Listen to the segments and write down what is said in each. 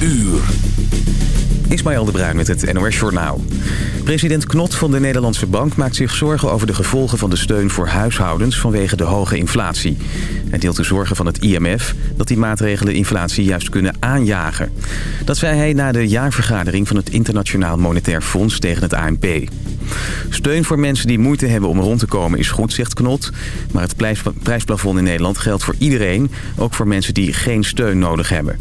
uur. Ismaël de Bruin met het NOS Journaal. President Knot van de Nederlandse Bank maakt zich zorgen over de gevolgen van de steun voor huishoudens vanwege de hoge inflatie. Hij deelt de zorgen van het IMF dat die maatregelen inflatie juist kunnen aanjagen. Dat zei hij na de jaarvergadering van het Internationaal Monetair Fonds tegen het ANP. Steun voor mensen die moeite hebben om rond te komen is goed, zegt Knot. Maar het prijsplafond in Nederland geldt voor iedereen, ook voor mensen die geen steun nodig hebben.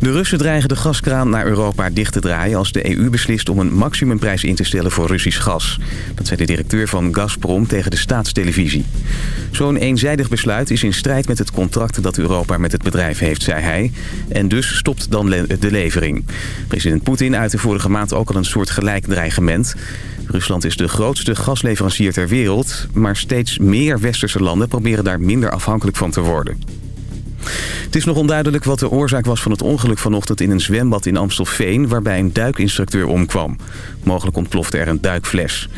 De Russen dreigen de gaskraan naar Europa dicht te draaien... als de EU beslist om een maximumprijs in te stellen voor Russisch gas. Dat zei de directeur van Gazprom tegen de staatstelevisie. Zo'n eenzijdig besluit is in strijd met het contract dat Europa met het bedrijf heeft, zei hij. En dus stopt dan de levering. President Poetin uitte vorige maand ook al een soort gelijk dreigement. Rusland is de grootste gasleverancier ter wereld... maar steeds meer westerse landen proberen daar minder afhankelijk van te worden. Het is nog onduidelijk wat de oorzaak was van het ongeluk vanochtend in een zwembad in Amstelveen... waarbij een duikinstructeur omkwam. Mogelijk ontplofte er een duikfles.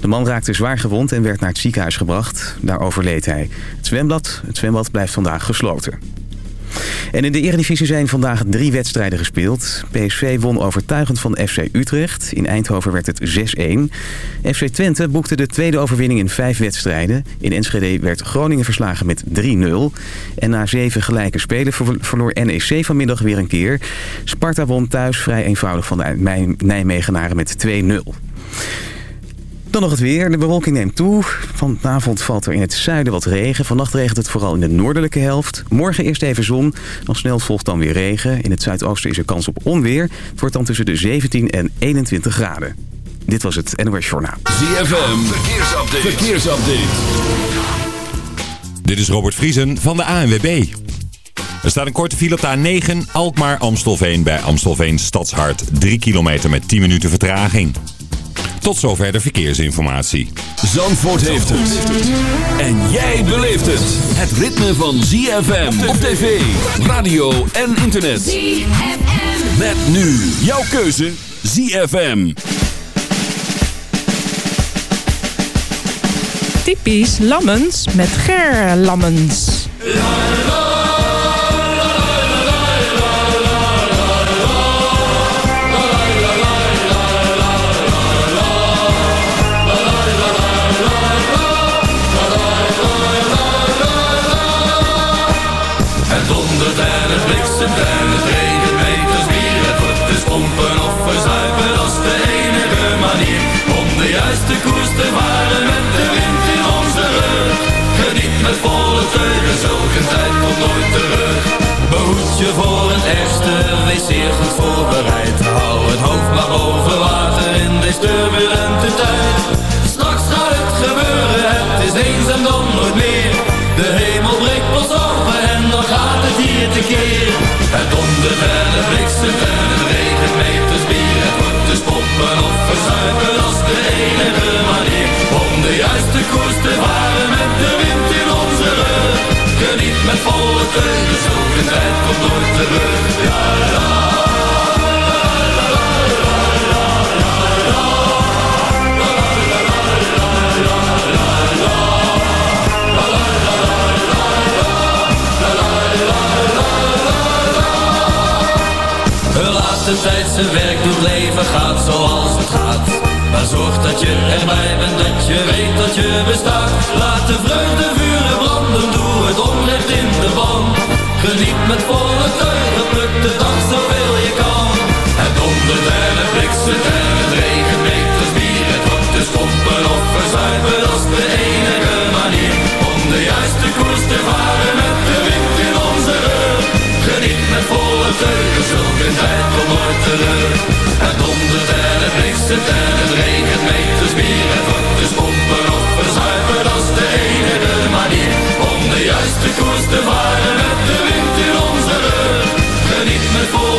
De man raakte zwaar gewond en werd naar het ziekenhuis gebracht. Daar overleed hij. Het zwembad, het zwembad blijft vandaag gesloten. En in de Eredivisie zijn vandaag drie wedstrijden gespeeld. PSV won overtuigend van FC Utrecht. In Eindhoven werd het 6-1. FC Twente boekte de tweede overwinning in vijf wedstrijden. In Enschede werd Groningen verslagen met 3-0. En na zeven gelijke spelen verloor NEC vanmiddag weer een keer. Sparta won thuis vrij eenvoudig van de Nijmegenaren met 2-0. Dan nog het weer. De bewolking neemt toe. Vanavond valt er in het zuiden wat regen. Vannacht regent het vooral in de noordelijke helft. Morgen eerst even zon. Al snel volgt dan weer regen. In het zuidoosten is er kans op onweer. Het wordt dan tussen de 17 en 21 graden. Dit was het NOS Journaal. ZFM. Verkeersupdate. Verkeersupdate. Dit is Robert Vriesen van de ANWB. Er staat een korte file op de A9 Alkmaar-Amstelveen bij Amstelveen Stadshart. 3 kilometer met 10 minuten vertraging. Tot zover de verkeersinformatie. Zandvoort heeft het. En jij beleeft het. Het ritme van ZFM op tv, radio en internet. ZFM. Met nu jouw keuze ZFM. Typisch Lammens met Ger Lammens. Ergste, wees zeer goed voorbereid. Hou het hoofd maar boven water in deze turbulente tijd. Straks gaat het gebeuren, het is eens en dan nooit meer. De hemel breekt pas open en dan gaat het hier tekeer. Het dondert en het bliksemt en het regent meters bier. Het wordt dus pompen of verzuipen, als de enige manier. Om de juiste koers te varen met de wind in onze rug. Geniet met volle teugen, zulke tijd komt nooit terug. Ja, la, Laat de tijd zijn werk doet, leven gaat zoals het gaat. Maar zorg dat je erbij bent, dat je weet dat je bestaat. Laat de vreugde vuren branden, doe het onrecht in de ban. Geniet met volle teugen, pluk de dag zoveel je kan. Het dondert en het en het regent meters bier. Het wordt dus pompen of de enige manier. Om de juiste koers te varen met de wind in onze rug. Geniet met volle teugen, zulke tijd komt nooit terug. Het dondert en het bliksemt en het regent meters bier. Het wordt dus pompen of verzuipen, dat de enige manier. Om de juiste koers te varen met de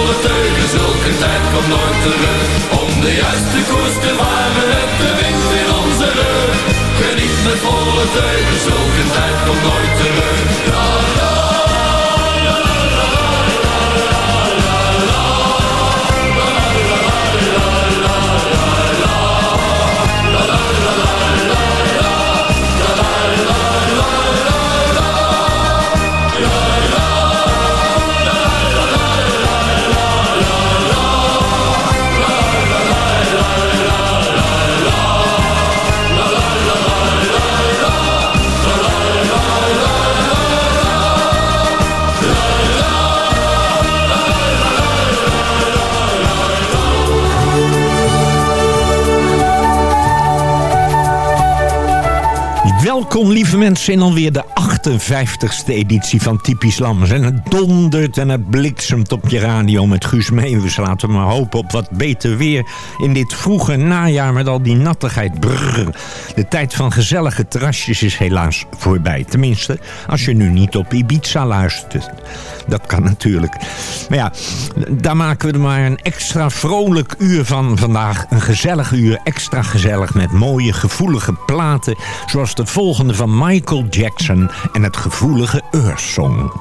volle teugen, zulke tijd komt nooit terug. Om de juiste koers te varen met de wind in onze rug. Geniet met volle teugen, zulke tijd komt nooit terug. La, mensen in alweer de 58ste editie van Typisch Lammers. En het dondert en het bliksemt op je radio met Guus Meeuwis. Laten we maar hopen op wat beter weer in dit vroege najaar met al die nattigheid. Brrr. De tijd van gezellige terrasjes is helaas voorbij. Tenminste, als je nu niet op Ibiza luistert. Dat kan natuurlijk. Maar ja, daar maken we er maar een extra vrolijk uur van vandaag. Een gezellig uur, extra gezellig met mooie gevoelige platen. Zoals de volgende van Michael Jackson en het gevoelige Earth Song.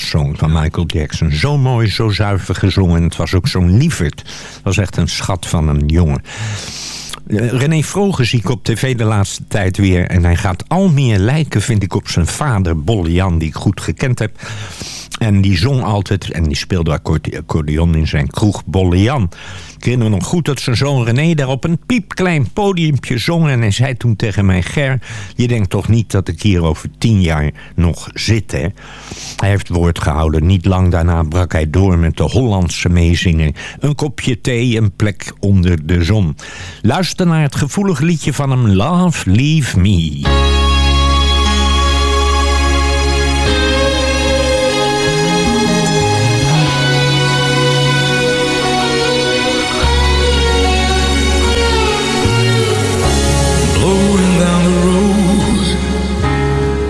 Song van Michael Jackson. Zo mooi, zo zuiver gezongen. Het was ook zo'n lieverd. Het was echt een schat van een jongen. Eh, René Vroger zie ik op tv de laatste tijd weer. En hij gaat al meer lijken, vind ik, op zijn vader, Bolle Jan, die ik goed gekend heb. En die zong altijd, en die speelde accordeon in zijn kroeg, Bolle Jan. Ik herinner me nog goed dat zijn zoon René daar op een piepklein podiumpje zong. En hij zei toen tegen mij, Ger, je denkt toch niet dat ik hier over tien jaar nog zit, hè? Hij heeft woord gehouden. Niet lang daarna brak hij door met de Hollandse meezingen. Een kopje thee, een plek onder de zon. Luister naar het gevoelig liedje van hem, Love, Leave Me.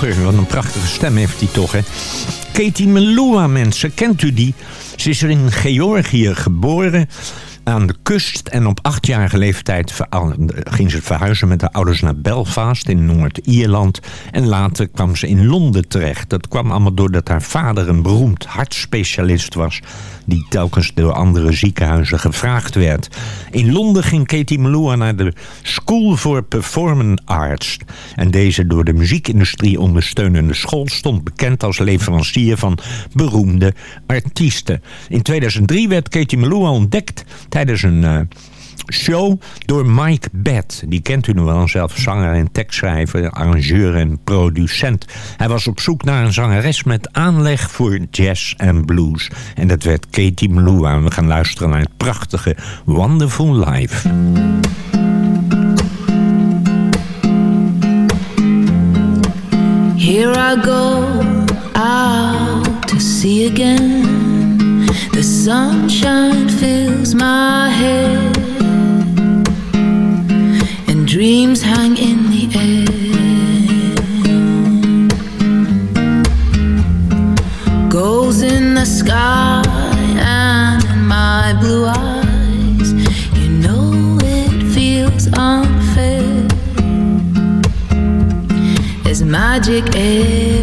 Wat een prachtige stem heeft hij toch, hè? Katie Melua, mensen, kent u die? Ze is er in Georgië geboren. aan de kust. En op achtjarige leeftijd ging ze verhuizen met haar ouders naar Belfast in Noord-Ierland. En later kwam ze in Londen terecht. Dat kwam allemaal doordat haar vader een beroemd hartspecialist was die telkens door andere ziekenhuizen gevraagd werd. In Londen ging Katie Melua naar de School for Performing Arts. En deze door de muziekindustrie ondersteunende school stond bekend als leverancier van beroemde artiesten. In 2003 werd Katie Melua ontdekt tijdens een... eh, show door Mike Bett. Die kent u nog wel, zelf zanger en tekstschrijver, arrangeur en producent. Hij was op zoek naar een zangeres met aanleg voor jazz en blues. En dat werd Katie Melua. En we gaan luisteren naar het prachtige Wonderful Life. Here I go out to sea again. The sunshine fills my head, dreams hang in the air. Goals in the sky and in my blue eyes. You know it feels unfair. There's magic everywhere.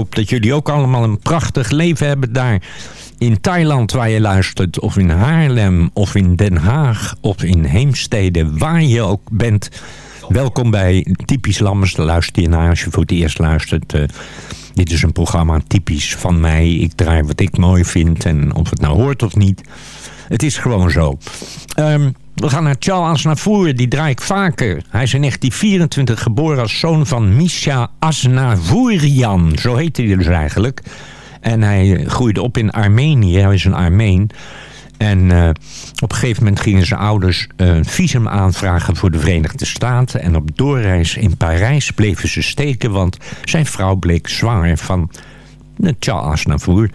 Hoop dat jullie ook allemaal een prachtig leven hebben daar. In Thailand waar je luistert, of in Haarlem, of in Den Haag, of in Heemstede, waar je ook bent. Welkom bij Typisch Lammers, luister je naar als je voor het eerst luistert. Eh, Dit is een programma typisch van mij. Ik draai wat ik mooi vind en of het nou hoort of niet. Het is gewoon zo. Ehm, we gaan naar Charles Aznavour, die draai ik vaker. Hij is in 1924 geboren als zoon van Misha Aznavourian. Zo heette hij dus eigenlijk. En hij groeide op in Armenië. Hij is een Armeen. En eh, op een gegeven moment gingen zijn ouders een visum aanvragen voor de Verenigde Staten. En op doorreis in Parijs bleven ze steken, want zijn vrouw bleek zwanger van Charles Aznavour.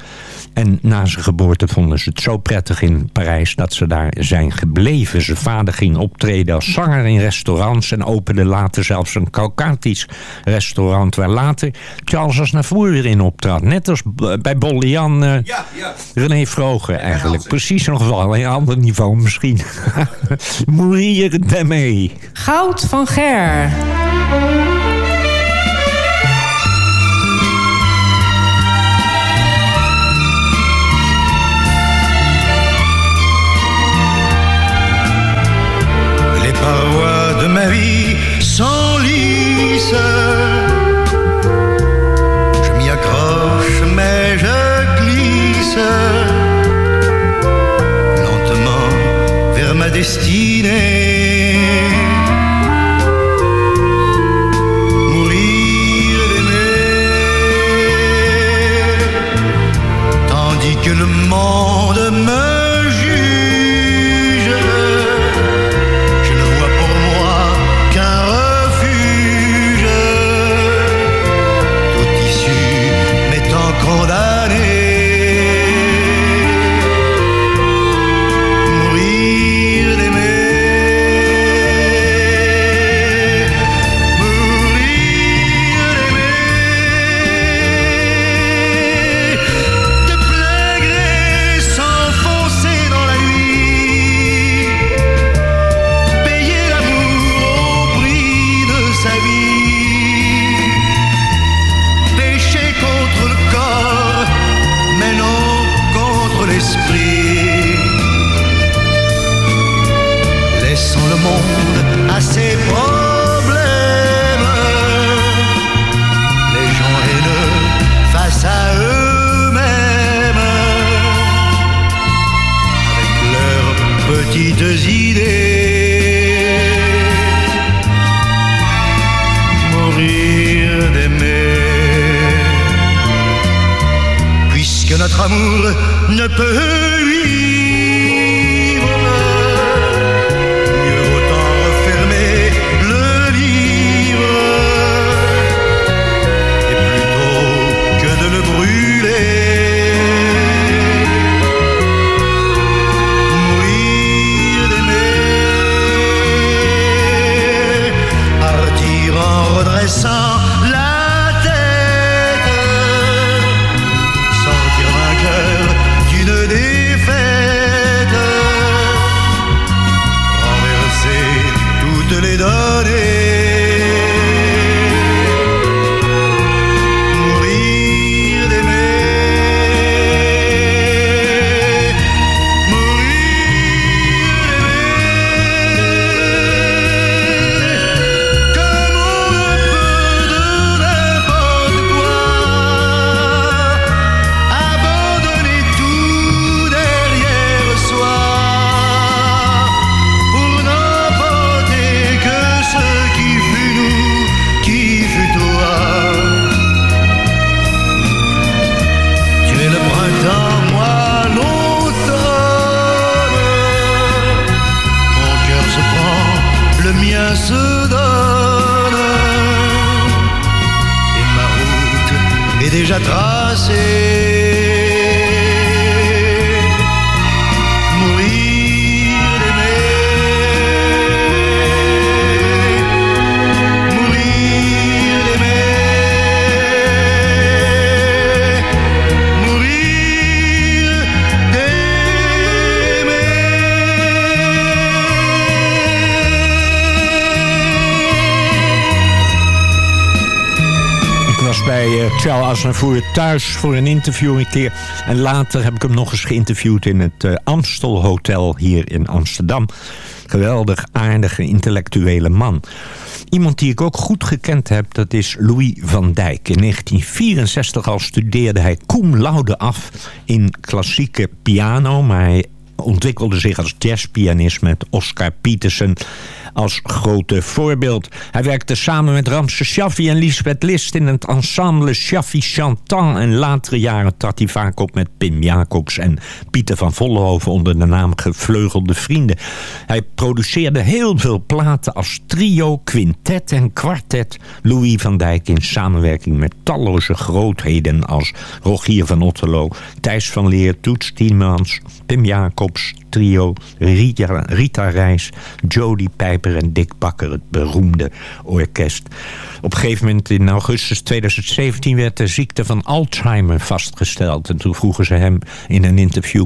En na zijn geboorte vonden ze het zo prettig in Parijs dat ze daar zijn gebleven. Zijn vader ging optreden als zanger in restaurants en opende later zelfs een Caucatisch restaurant waar later Charles Aznavour weer in optrad. Net als bij Bollian uh, Ja, ja. René Vroger eigenlijk. Precies nog wel, een ander niveau misschien. Mourir d'Aimé. Goud van Ger. Je m'y accroche, mais je glisse lentement vers ma destinée. Charles Aznavour thuis voor een interview een keer. En later heb ik hem nog eens geïnterviewd in het eh, Amstel Hotel hier in Amsterdam. Geweldig aardige intellectuele man. Iemand die ik ook goed gekend heb, dat is Louis van Dijk. In 1964 al studeerde hij cum laude af in klassieke piano... maar hij ontwikkelde zich als jazzpianist met Oscar Peterson als grote voorbeeld. Hij werkte samen met Ramse Shaffi en Lisbeth List in het ensemble Shaffi Chantant. En latere jaren trad hij vaak op met Pim Jacobs en Pieter van Vollenhoven onder de naam Gevleugelde Vrienden. Hij produceerde heel veel platen als trio, quintet en kwartet. Louis van Dijk in samenwerking met talloze grootheden als Rogier van Otterlo, Thijs van Leer, Toets Tiemans, Pim Jacobs, trio, Rita, Rita Reis, Jody Pijper en Dick Bakker, het beroemde orkest. Op een gegeven moment in augustus 2017 werd de ziekte van Alzheimer vastgesteld. En toen vroegen ze hem in een interview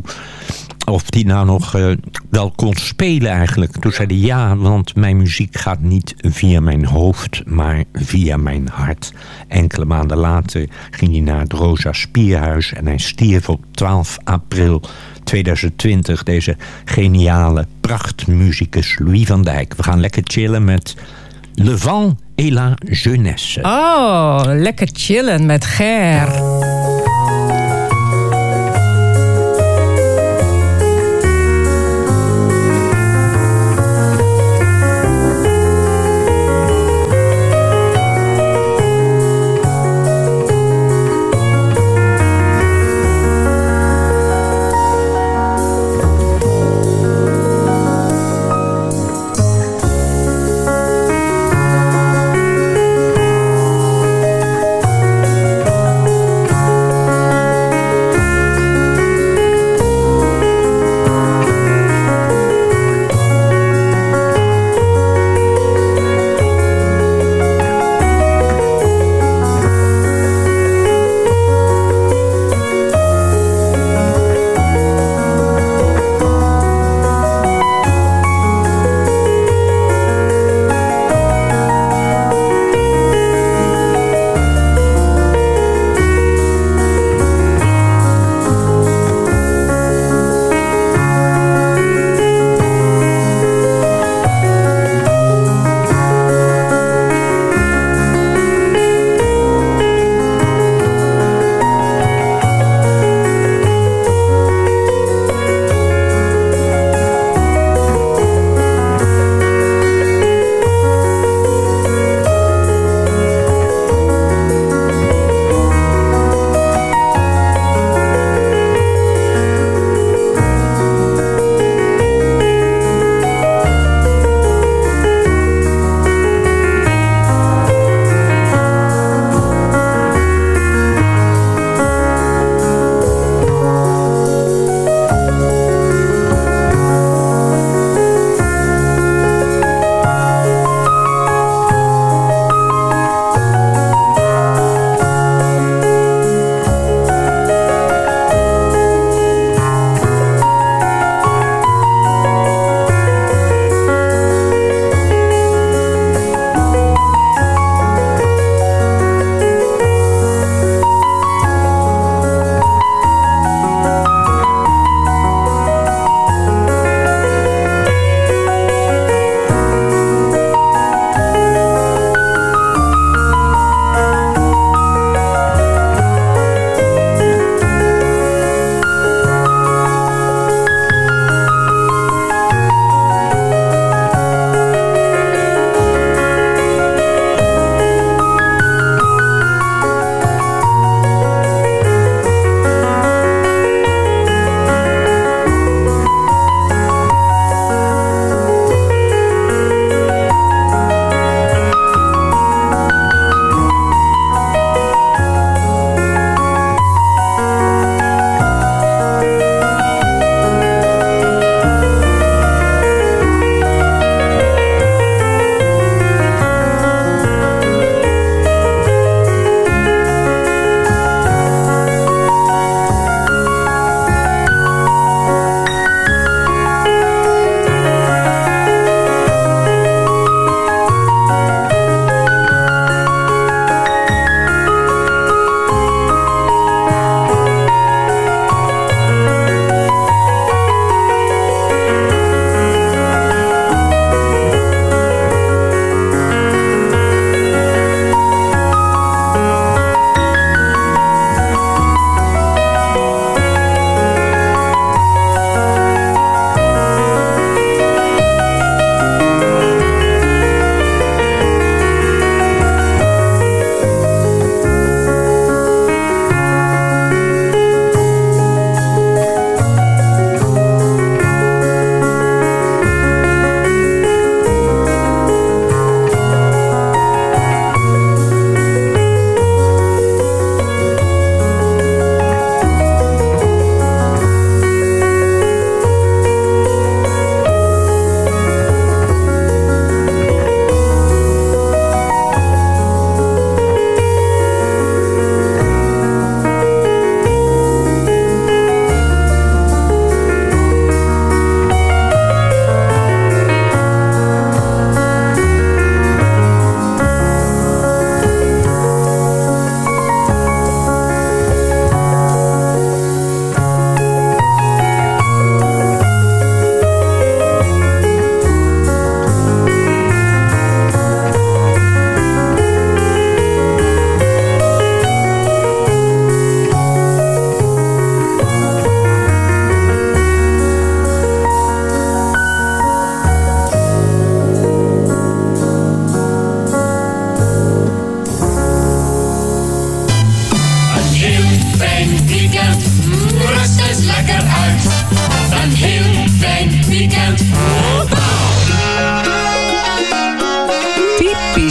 of hij nou nog uh, wel kon spelen eigenlijk. Toen zei hij ja, want mijn muziek gaat niet via mijn hoofd, maar via mijn hart. Enkele maanden later ging hij naar het Rosa Spierhuis en hij stierf op 12 april 2020. Deze geniale prachtmuzikus Louis van Dijk. We gaan lekker chillen met Le Vent et la Jeunesse. Oh, lekker chillen met Ger.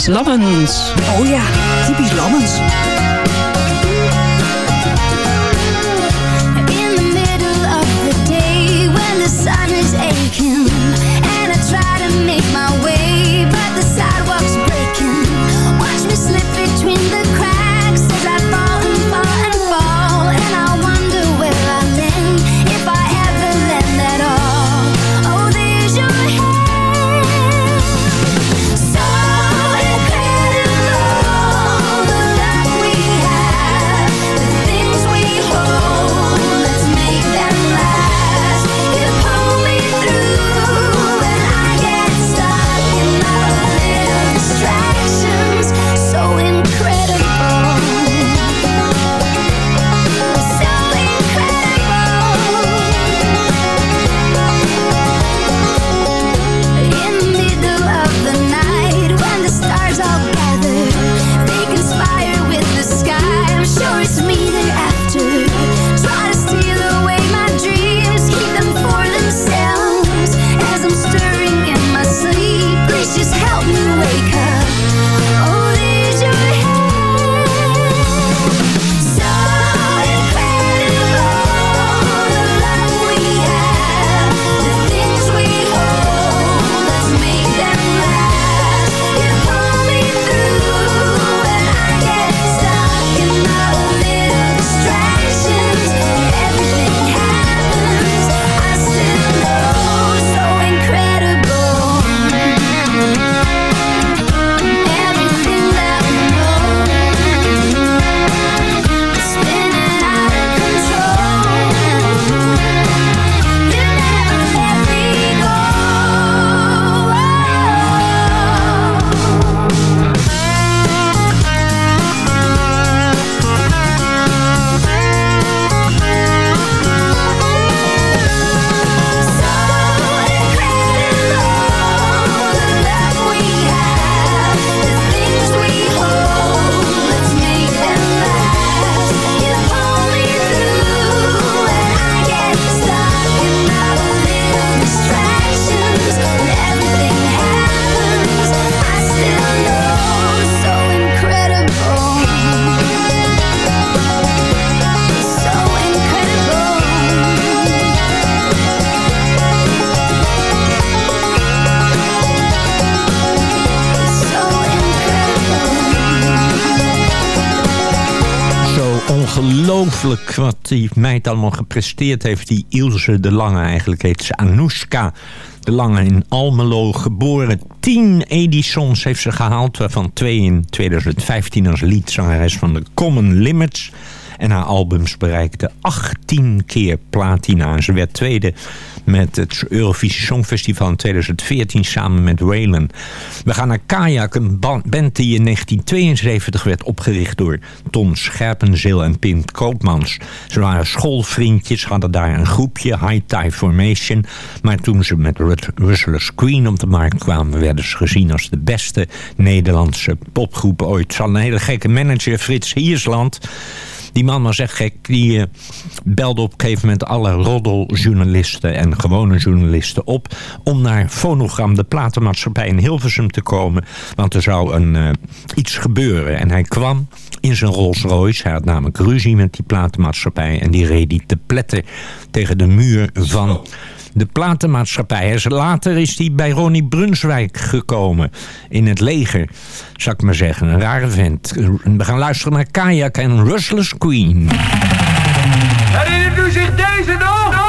Lammens. Oh ja, typisch Lammens. Die meid allemaal gepresteerd heeft. Die Ilse de Lange eigenlijk heet ze. Anoushka de Lange in Almelo geboren. Tien Edisons heeft ze gehaald. Waarvan twee in 2015 als liedzangeres van de Common Limits. En haar albums bereikten 18 keer platina. Ze werd tweede met het Eurovisie Songfestival in 2014 samen met Waylon. We gaan naar Kajak, een ba- band die in 1972 werd opgericht door Ton Scherpenzeel en Pim Koopmans. Ze waren schoolvriendjes, hadden daar een groepje, High Tide Formation. Maar toen ze met Rut- Russell's Queen op de markt kwamen, werden ze gezien als de beste Nederlandse popgroep ooit. Ze hadden een hele gekke manager, Frits Hiersland. Die man was echt gek. Die eh, belde op een gegeven moment alle roddeljournalisten en gewone journalisten op... om naar Phonogram, de platenmaatschappij in Hilversum te komen. Want er zou een, eh, iets gebeuren. En hij kwam in zijn Rolls Royce. Hij had namelijk ruzie met die platenmaatschappij. En die reed die te pletten tegen de muur van de platenmaatschappij. En later is hij bij Ronnie Brunswijk gekomen. In het leger, zou ik maar zeggen. Een rare vent. We gaan luisteren naar Kayak en Rustless Queen. Herinnert u zich deze nog?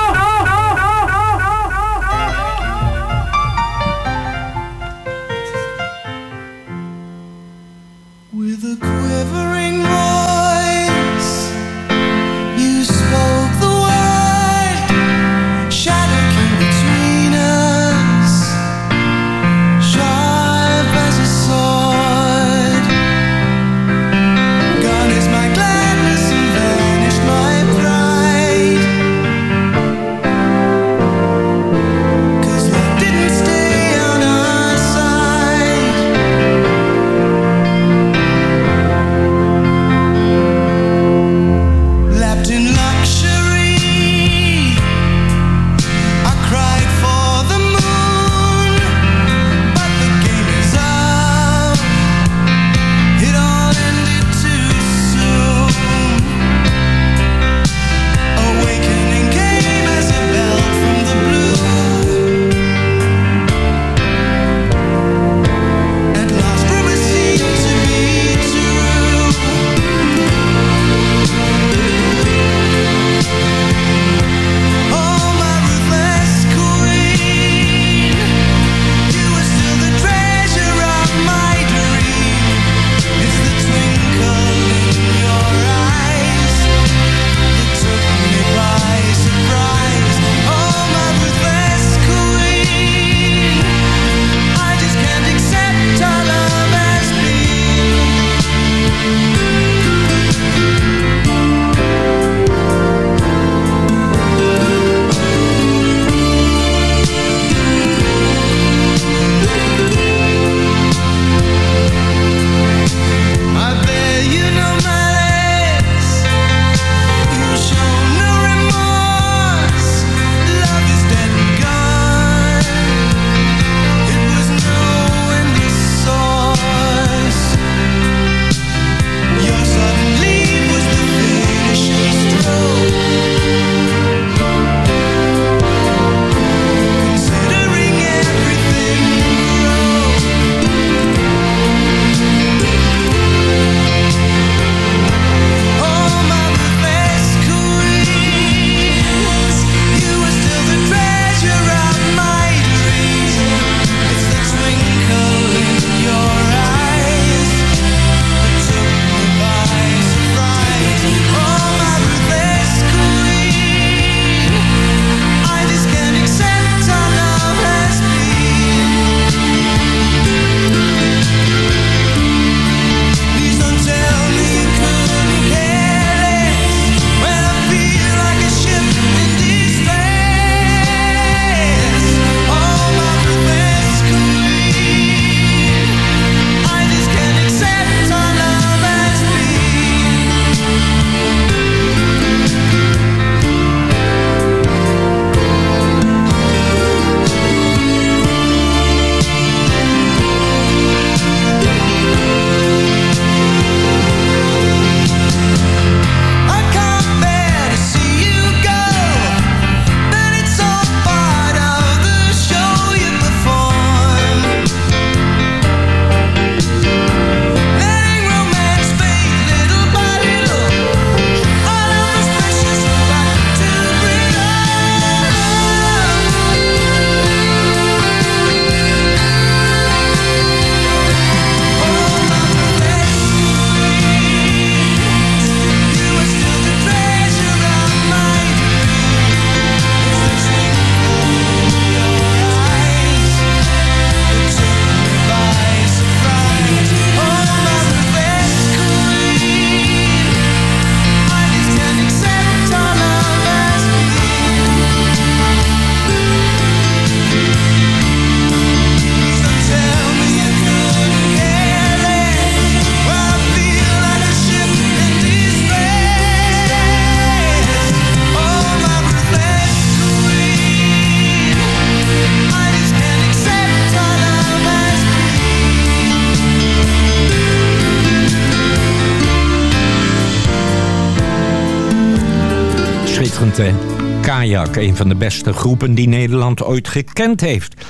Een van de beste groepen die Nederland ooit gekend heeft.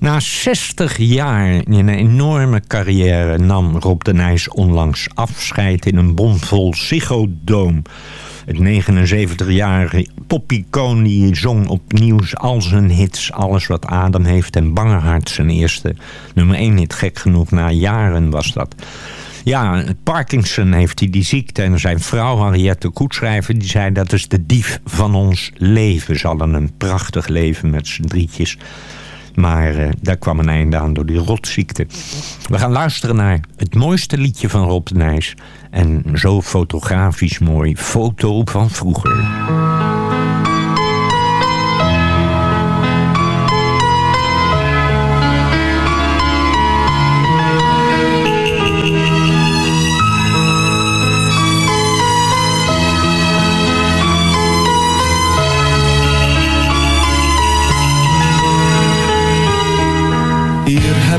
Na 60 jaar in een enorme carrière nam Rob de Nijs onlangs afscheid in een bomvol Dome. Het 79-jarige popicoon die zong opnieuw al zijn hits, alles wat adem heeft en Bangehart zijn eerste nummer 1 hit, gek genoeg, na jaren was dat. Ja, Parkinson heeft hij die ziekte en zijn vrouw Henriette Koetschrijver die zei dat is de dief van ons leven. Ze hadden een prachtig leven met z'n drietjes. Maar eh, daar kwam een einde aan door die rotziekte. We gaan luisteren naar het mooiste liedje van Rob Nijs. En zo fotografisch mooi, foto van vroeger.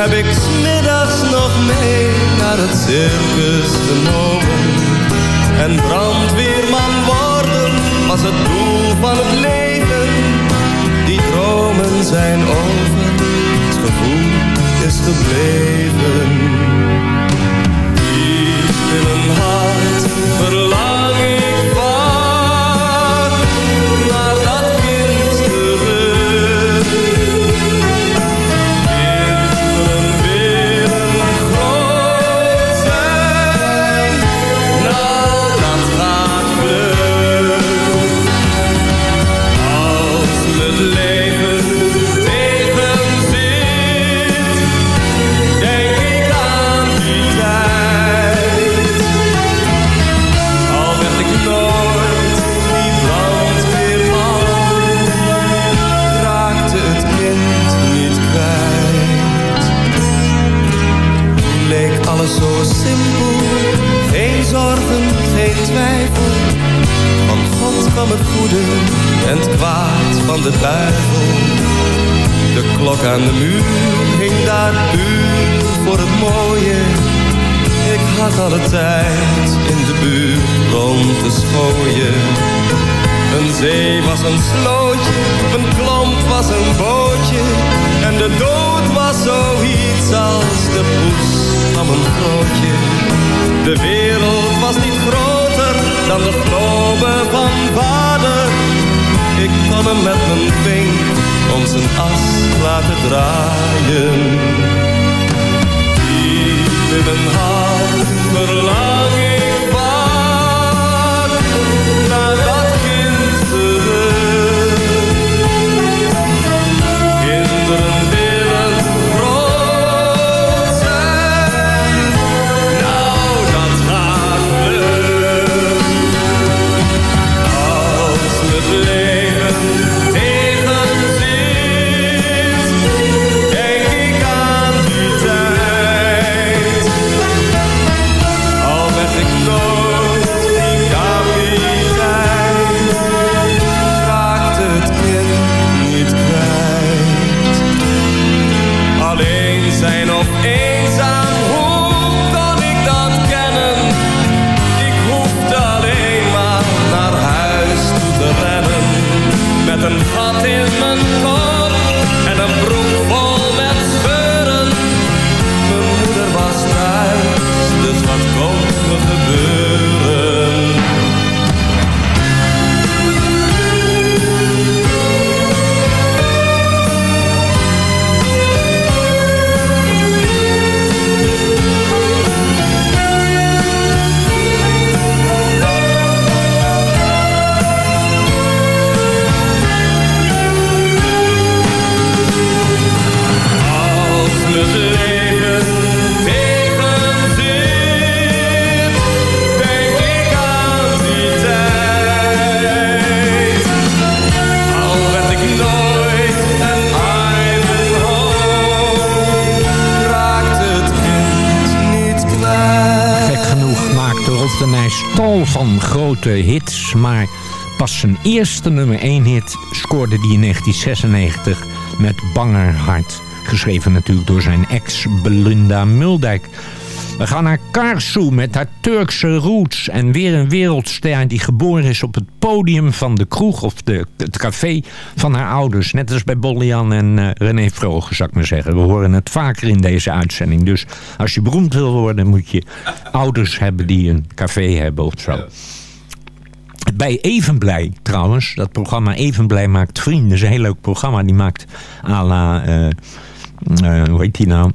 heb ik smiddags nog mee naar het circus genomen. En brandweerman worden was het doel van het leven. Die dromen zijn over, het gevoel is gebleven. Diep in mijn hart verlang hits, maar pas zijn eerste nummer 1 hit scoorde hij in 1996 met Banger Hart. Geschreven natuurlijk door zijn ex Belinda Muldijk. We gaan naar Karsu met haar Turkse roots. En weer een wereldster die geboren is op het podium van de kroeg... of de, het café van haar ouders. Net als bij Bollian en eh, René Vroger, zou ik maar zeggen. We horen het vaker in deze uitzending. Dus als je beroemd wil worden, moet je ouders hebben die een café hebben of zo. Bij Evenblij trouwens, dat programma Evenblij maakt vrienden. Dat is een heel leuk programma. Die maakt à la, eh, eh, hoe heet die nou?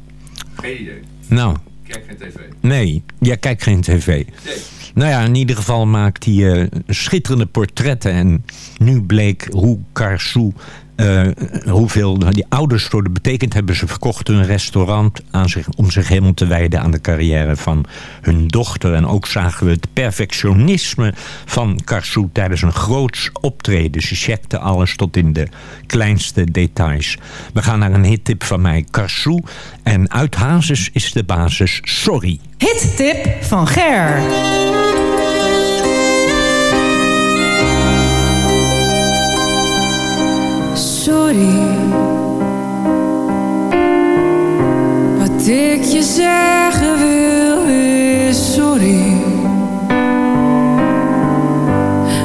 Geen idee. Nou, Kijk geen tv. Nee, jij kijkt geen tv. Nee. Nou ja, in ieder geval maakt hij eh, schitterende portretten. En nu bleek hoe Karsu, eh, hoeveel die ouders voor betekend hebben. Ze verkochten een restaurant aan zich, om zich helemaal te wijden aan de carrière van hun dochter. En ook zagen we het perfectionisme van Karsu tijdens een groots optreden. Ze checkte alles tot in de kleinste details. We gaan naar een hittip van mij, Karsu. En uit Hazes is de basis Sorry. Hittip van Ger. Wat ik je zeggen wil is sorry.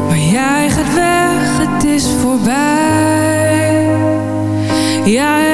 Maar jij gaat weg, het is voorbij. Ja,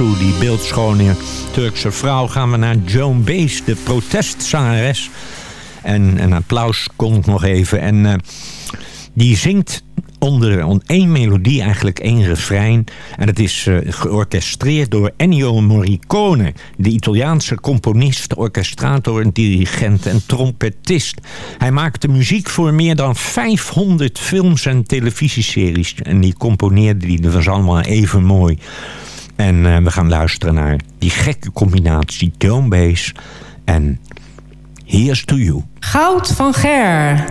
Die beeldschone Turkse vrouw, gaan we naar Joan Baez, de protestzangeres. En een applaus komt nog even. En eh, die zingt onder on- één melodie eigenlijk één refrein. En het is eh, georchestreerd door Ennio Morricone, de Italiaanse componist, orchestrator, dirigent en trompetist. Hij maakte muziek voor meer dan 500 films en televisieseries. En die componeerde die, dat was allemaal even mooi. En eh, we gaan luisteren naar die gekke combinatie Bass en Here's to You. Goud van Ger.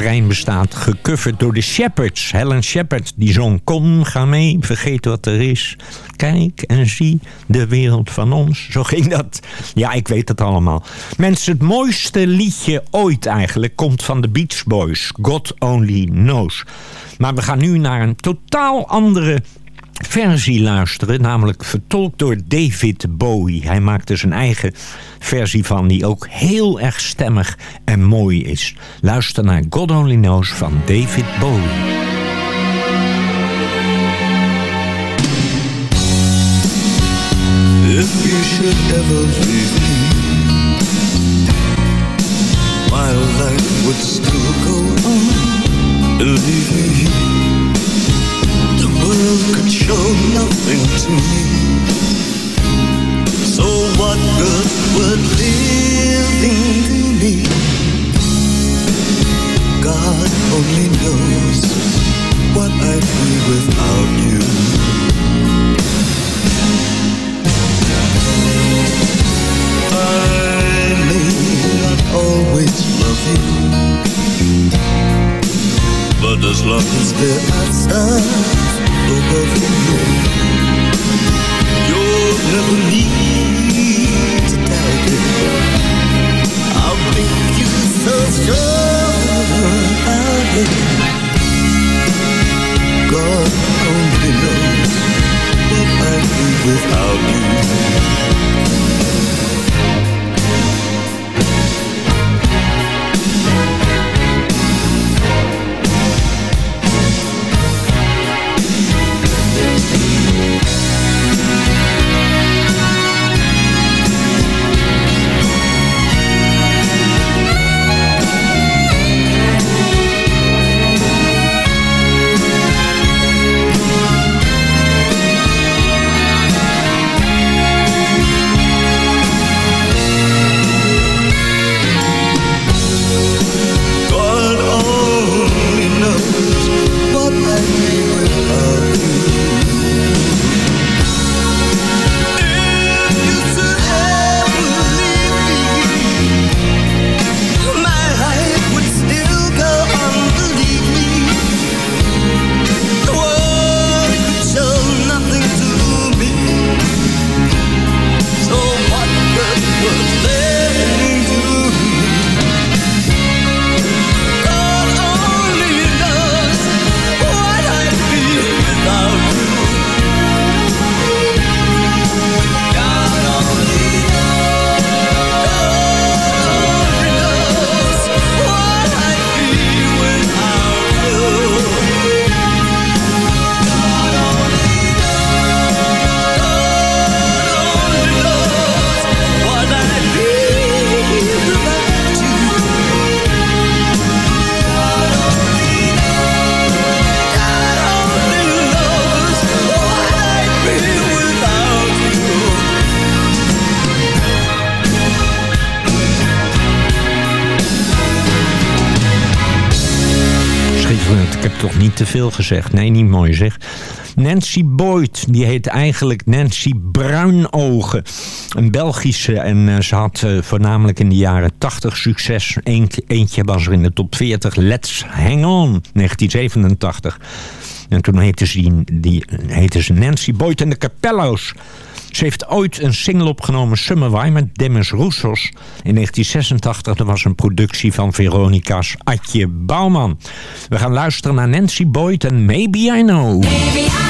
Refrein bestaat, gecoverd door de Shepherds. Helen Shepard, die zong Kom, ga mee, vergeet wat er is. Kijk en zie de wereld van ons. Zo ging dat. Ja, ik weet het allemaal. Mensen, het mooiste liedje ooit eigenlijk komt van de Beach Boys. God Only Knows. Maar we gaan nu naar een totaal andere versie luisteren, namelijk vertolkt door David Bowie. Hij maakte zijn eigen versie van, die ook heel erg stemmig en mooi is. Luister naar God Only Knows van David Bowie. If you should ever my would still go show nothing to me. So what good would living do me? God only knows what I'd be without you. I may not always love you, but as long as there are ook I'll make you so strong. God only knows what I'd do without you. Veel gezegd. Nee, niet mooi zeg. Nancy Boyd, die heet eigenlijk Nancy Bruinogen. Een Belgische en eh, ze had eh, voornamelijk in de jaren 80 succes. Eentje, was er in de top 40. Let's Hang On, 1987. En toen heette ze, die, die, heette ze Nancy Boyd en de Capello's. Ze heeft ooit een single opgenomen, Summer Wine, met Demis Roussos. In 1986, dat was een productie van Veronica's Atje Bouwman. We gaan luisteren naar Nancy Boyd en Maybe I Know. When